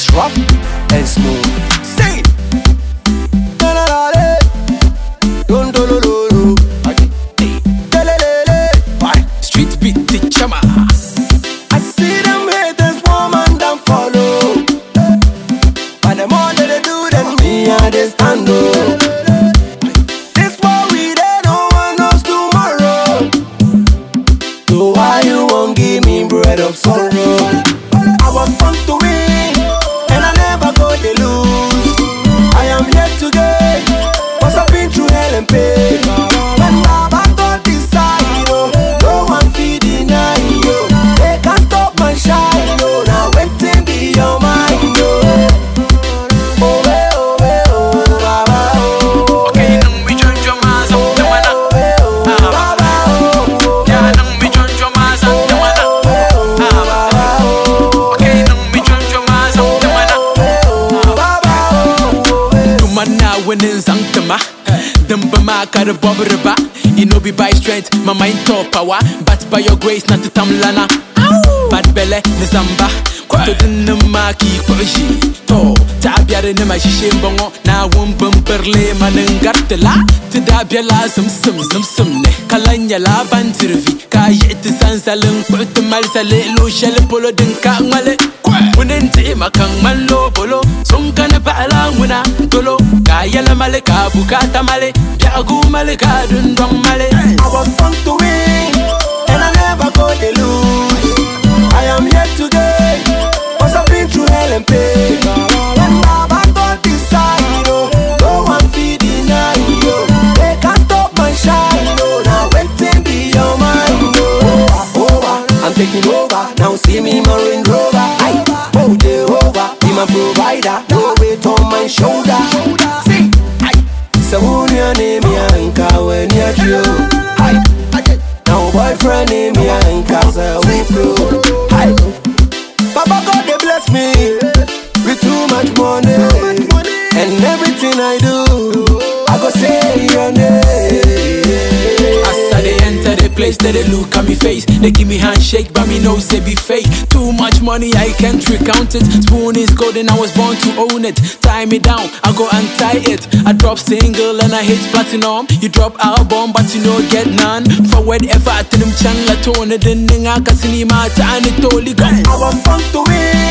It's rough and smooth. Why? Street beat the chama. I see them haters warm and them follow. But the more they do, then me I they stand up. This what we dey, no one knows tomorrow. So why you won't give me bread of sorrow? Winning sanctuma. Dumba ma kar bob riba. You know be by strength, my mind top power. But by your grace, not to tamlana. Bad belle, ni zamba. Kwato din ni ma ki kwashi. To, ta biyar ni ma shishin bongo. Na wun bumperle ma ningartila. Ti da biyala zum sum zum sum ne. Kalanya la ban tirvi. Ka yi ti sansalin kwati mal sale lo shell polo din ka ngale. Wunin ti makan mallo bolo. Sun kana ba'ala muna bukata male. Ka dundong male. I was born to win, and I never go to lose. I am here today, cause I've been through hell and pain. When God decide, no one deny. They can't stop my shine, oh. Now mind, oh. Over, I'm taking over. Now see me, my Range Rover. Oh Jehovah, be my provider. No weight on my shoulder. Boyfriend name Yanka so we flow. Hi. Papa God they bless me with too much money, and everything I do, enter the place, they, they look at me face. They give me handshake, but me no say be fake. Too much money, I can't recount it. Spoon is golden, I was born to own it. Tie me down, I go untie it. I drop single and I hit platinum. You drop album, but you no get none. Forward tell them channel I tone it. Then I can see my time, it totally gone. I was born to win,